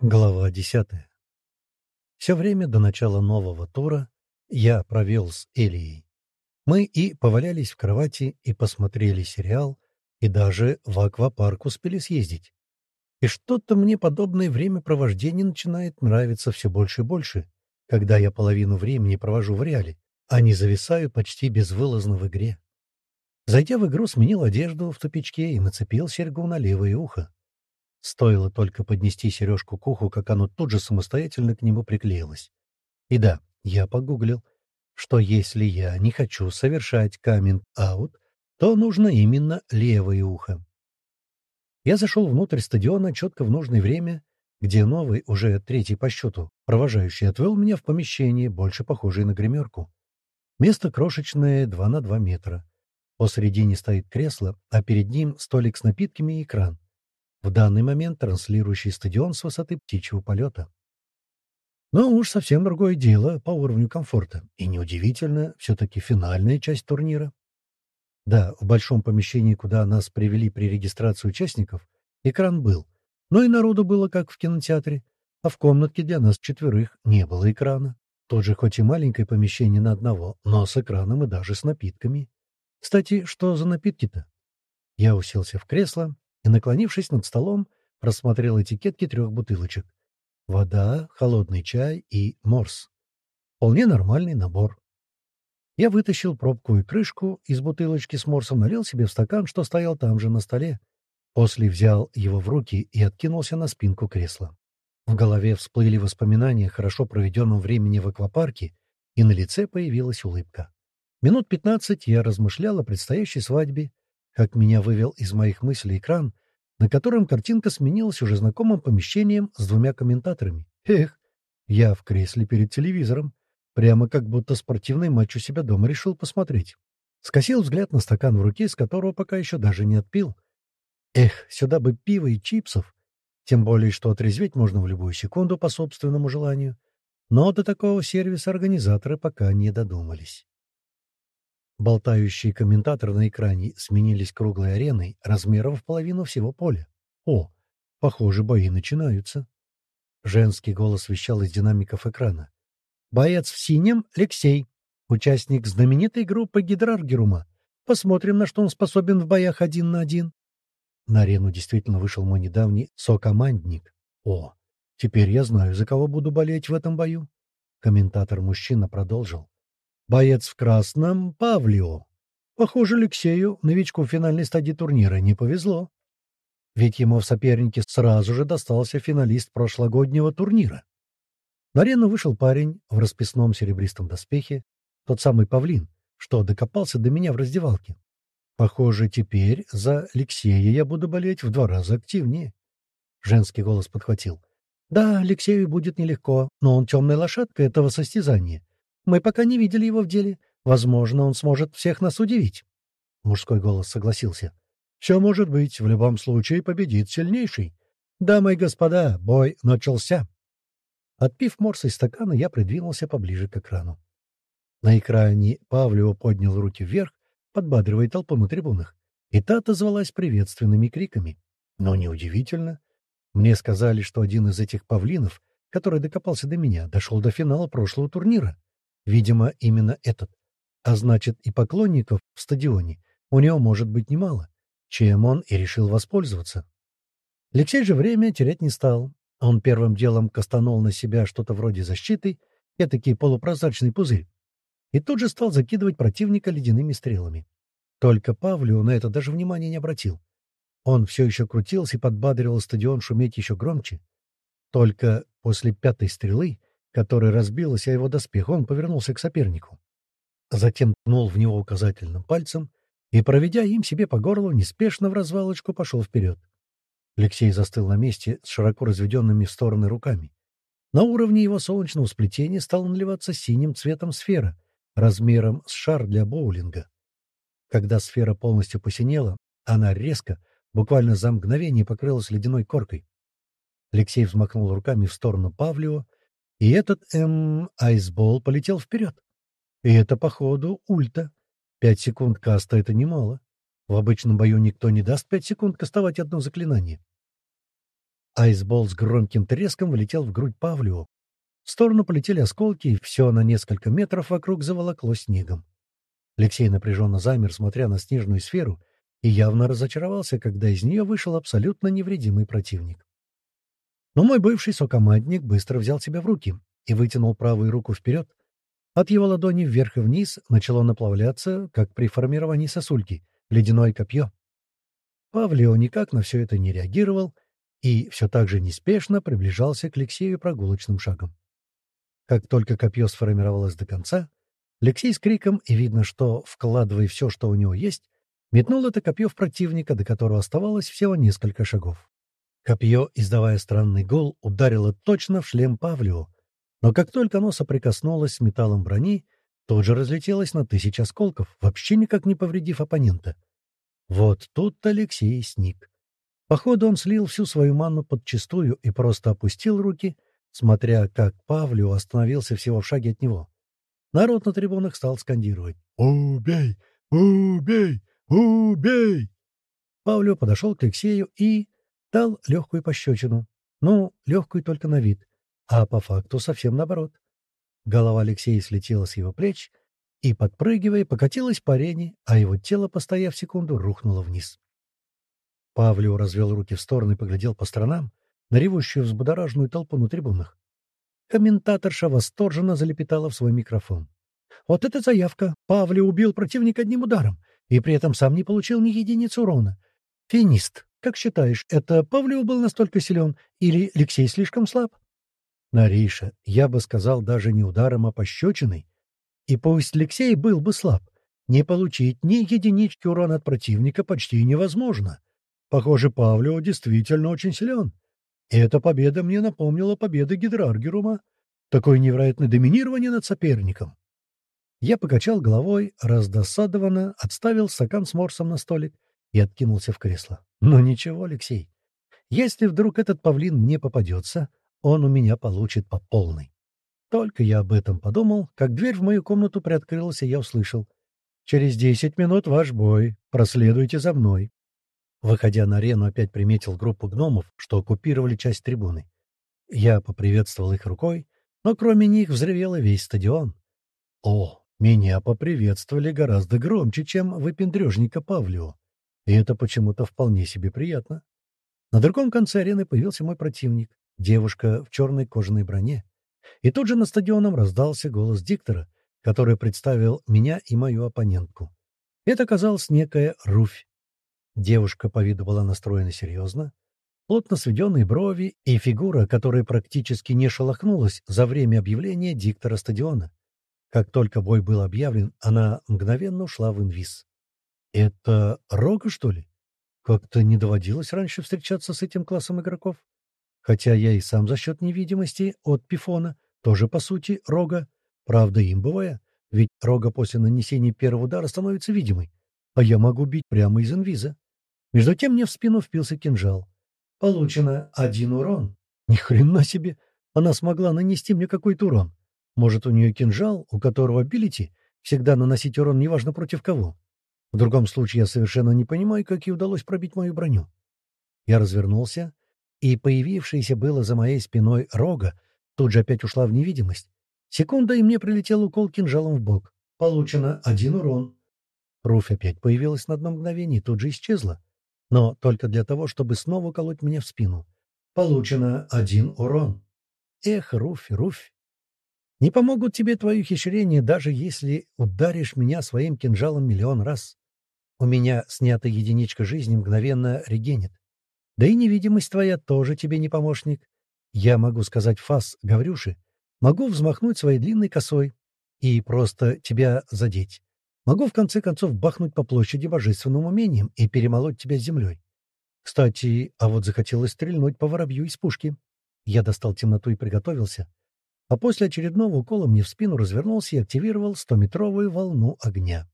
Глава десятая. Все время до начала нового тура я провел с Элией. Мы и повалялись в кровати, и посмотрели сериал, и даже в аквапарк успели съездить. И что-то мне подобное времяпровождение начинает нравиться все больше и больше, когда я половину времени провожу в реале, а не зависаю почти безвылазно в игре. Зайдя в игру, сменил одежду в тупичке и нацепил серьгу на левое ухо. Стоило только поднести сережку к уху, как оно тут же самостоятельно к нему приклеилось. И да, я погуглил, что если я не хочу совершать каминг-аут, то нужно именно левое ухо. Я зашел внутрь стадиона четко в нужное время, где новый, уже третий по счету, провожающий отвел меня в помещение, больше похожее на гримерку. Место крошечное, 2 на 2 метра. Посредине стоит кресло, а перед ним столик с напитками и экран в данный момент транслирующий стадион с высоты птичьего полета. Но уж совсем другое дело по уровню комфорта. И неудивительно, все-таки финальная часть турнира. Да, в большом помещении, куда нас привели при регистрации участников, экран был. Но и народу было, как в кинотеатре. А в комнатке для нас четверых не было экрана. Тот же хоть и маленькое помещение на одного, но с экраном и даже с напитками. Кстати, что за напитки-то? Я уселся в кресло, и, наклонившись над столом, просмотрел этикетки трех бутылочек. Вода, холодный чай и морс. Вполне нормальный набор. Я вытащил пробку и крышку из бутылочки с морсом, налил себе в стакан, что стоял там же на столе. После взял его в руки и откинулся на спинку кресла. В голове всплыли воспоминания о хорошо проведенном времени в аквапарке, и на лице появилась улыбка. Минут пятнадцать я размышлял о предстоящей свадьбе, как меня вывел из моих мыслей экран, на котором картинка сменилась уже знакомым помещением с двумя комментаторами. Эх, я в кресле перед телевизором, прямо как будто спортивный матч у себя дома решил посмотреть. Скосил взгляд на стакан в руке, из которого пока еще даже не отпил. Эх, сюда бы пива и чипсов. Тем более, что отрезветь можно в любую секунду по собственному желанию. Но до такого сервиса организаторы пока не додумались. Болтающие комментаторы на экране сменились круглой ареной размером в половину всего поля. О, похоже, бои начинаются. Женский голос вещал из динамиков экрана. «Боец в синем — Алексей, участник знаменитой группы Гидраргерума. Посмотрим, на что он способен в боях один на один». На арену действительно вышел мой недавний сокомандник. О, теперь я знаю, за кого буду болеть в этом бою. Комментатор-мужчина продолжил. Боец в красном — Павлио. Похоже, Алексею, новичку в финальной стадии турнира, не повезло. Ведь ему в сопернике сразу же достался финалист прошлогоднего турнира. На арену вышел парень в расписном серебристом доспехе, тот самый павлин, что докопался до меня в раздевалке. Похоже, теперь за Алексея я буду болеть в два раза активнее. Женский голос подхватил. Да, Алексею будет нелегко, но он темная лошадка этого состязания. Мы пока не видели его в деле. Возможно, он сможет всех нас удивить. Мужской голос согласился. Все может быть. В любом случае победит сильнейший. Дамы и господа, бой начался. Отпив морс из стакана, я придвинулся поближе к экрану. На экране Павлева поднял руки вверх, подбадривая толпу на трибунах, и та отозвалась приветственными криками. Но неудивительно. Мне сказали, что один из этих павлинов, который докопался до меня, дошел до финала прошлого турнира. Видимо, именно этот. А значит, и поклонников в стадионе у него может быть немало, чем он и решил воспользоваться. Алексей же время терять не стал. Он первым делом кастанул на себя что-то вроде защиты, этакий полупрозрачный пузырь, и тут же стал закидывать противника ледяными стрелами. Только Павлю на это даже внимания не обратил. Он все еще крутился и подбадривал стадион шуметь еще громче. Только после пятой стрелы который разбилась о его доспех, он повернулся к сопернику. Затем ткнул в него указательным пальцем и, проведя им себе по горлу, неспешно в развалочку пошел вперед. Алексей застыл на месте с широко разведенными в стороны руками. На уровне его солнечного сплетения стала наливаться синим цветом сфера, размером с шар для боулинга. Когда сфера полностью посинела, она резко, буквально за мгновение покрылась ледяной коркой. Алексей взмахнул руками в сторону Павлио, и этот, эм, айсбол полетел вперед. И это, походу, ульта. Пять секунд каста — это немало. В обычном бою никто не даст пять секунд кастовать одно заклинание. Айсбол с громким треском влетел в грудь Павлио. В сторону полетели осколки, и все на несколько метров вокруг заволокло снегом. Алексей напряженно замер, смотря на снежную сферу, и явно разочаровался, когда из нее вышел абсолютно невредимый противник. Но мой бывший сокомандник быстро взял себя в руки и вытянул правую руку вперед. От его ладони вверх и вниз начало наплавляться, как при формировании сосульки, ледяное копье. Павлио никак на все это не реагировал и все так же неспешно приближался к Алексею прогулочным шагом. Как только копье сформировалось до конца, Алексей с криком, и видно, что, вкладывая все, что у него есть, метнул это копье в противника, до которого оставалось всего несколько шагов. Копье, издавая странный гул, ударило точно в шлем Павлио, но как только оно соприкоснулось с металлом брони, тут же разлетелось на тысячи осколков, вообще никак не повредив оппонента. Вот тут Алексей сник. Походу, он слил всю свою манну подчистую и просто опустил руки, смотря как Павлио остановился всего в шаге от него. Народ на трибунах стал скандировать «Убей! Убей! Убей!». Павлио подошел к Алексею и дал легкую пощечину. Ну, легкую только на вид, а по факту совсем наоборот. Голова Алексея слетела с его плеч и, подпрыгивая, покатилась по арене, а его тело, постояв секунду, рухнуло вниз. Павлио развел руки в стороны и поглядел по сторонам на ревущую взбудораженную толпу на трибунах. Комментаторша восторженно залепетала в свой микрофон. «Вот это заявка! Павли убил противника одним ударом, и при этом сам не получил ни единицы урона. Финист, как считаешь, это Павлио был настолько силен, или Алексей слишком слаб?» «Нариша, я бы сказал даже не ударом, а пощечиной. И пусть Алексей был бы слаб, не получить ни единички урона от противника почти невозможно. Похоже, Павлио действительно очень силен. И эта победа мне напомнила победы Гидраргерума. Такое невероятное доминирование над соперником. Я покачал головой, раздосадованно, отставил стакан с морсом на столик и откинулся в кресло. Но ничего, Алексей. Если вдруг этот павлин мне попадется, он у меня получит по полной. Только я об этом подумал, как дверь в мою комнату приоткрылась, и я услышал. «Через десять минут ваш бой. Проследуйте за мной». Выходя на арену, опять приметил группу гномов, что оккупировали часть трибуны. Я поприветствовал их рукой, но кроме них взревел весь стадион. О, меня поприветствовали гораздо громче, чем выпендрежника Павлио. И это почему-то вполне себе приятно. На другом конце арены появился мой противник, девушка в черной кожаной броне. И тут же на стадионом раздался голос диктора, который представил меня и мою оппонентку. Это оказалась некая Руфь, Девушка по виду была настроена серьезно. Плотно сведенные брови и фигура, которая практически не шелохнулась за время объявления диктора стадиона. Как только бой был объявлен, она мгновенно ушла в инвиз. «Это Рога, что ли? Как-то не доводилось раньше встречаться с этим классом игроков. Хотя я и сам за счет невидимости от Пифона, тоже, по сути, Рога. Правда, имбовая, ведь Рога после нанесения первого удара становится видимой, а я могу бить прямо из инвиза. Между тем мне в спину впился кинжал. Получено один урон. Ни хрена себе! Она смогла нанести мне какой-то урон. Может, у нее кинжал, у которого билити всегда наносить урон неважно против кого. В другом случае я совершенно не понимаю, как ей удалось пробить мою броню. Я развернулся, и появившаяся было за моей спиной рога тут же опять ушла в невидимость. Секунда, и мне прилетел укол кинжалом в бок. Получено один урон. Руфь опять появилась на одно мгновение и тут же исчезла но только для того, чтобы снова колоть мне в спину. Получено один урон. Эх, Руфь, Руфь. Не помогут тебе твои ухищрения, даже если ударишь меня своим кинжалом миллион раз. У меня снята единичка жизни мгновенно регенит. Да и невидимость твоя тоже тебе не помощник. Я могу сказать фас Гаврюши, могу взмахнуть своей длинной косой и просто тебя задеть. Могу, в конце концов, бахнуть по площади божественным умением и перемолоть тебя землей. Кстати, а вот захотелось стрельнуть по воробью из пушки. Я достал темноту и приготовился. А после очередного укола мне в спину развернулся и активировал стометровую волну огня.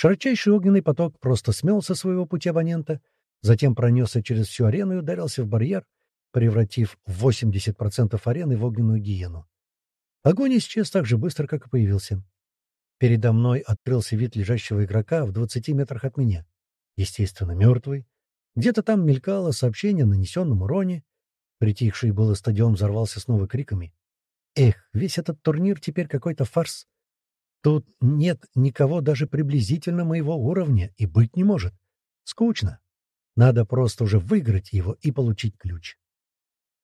Широчайший огненный поток просто смел со своего пути абонента, затем пронесся через всю арену и ударился в барьер, превратив 80% арены в огненную гиену. Огонь исчез так же быстро, как и появился. Передо мной открылся вид лежащего игрока в 20 метрах от меня. Естественно, мертвый. Где-то там мелькало сообщение о нанесенном уроне, Притихший было стадион взорвался снова криками. Эх, весь этот турнир теперь какой-то фарс. Тут нет никого даже приблизительно моего уровня и быть не может. Скучно. Надо просто уже выиграть его и получить ключ.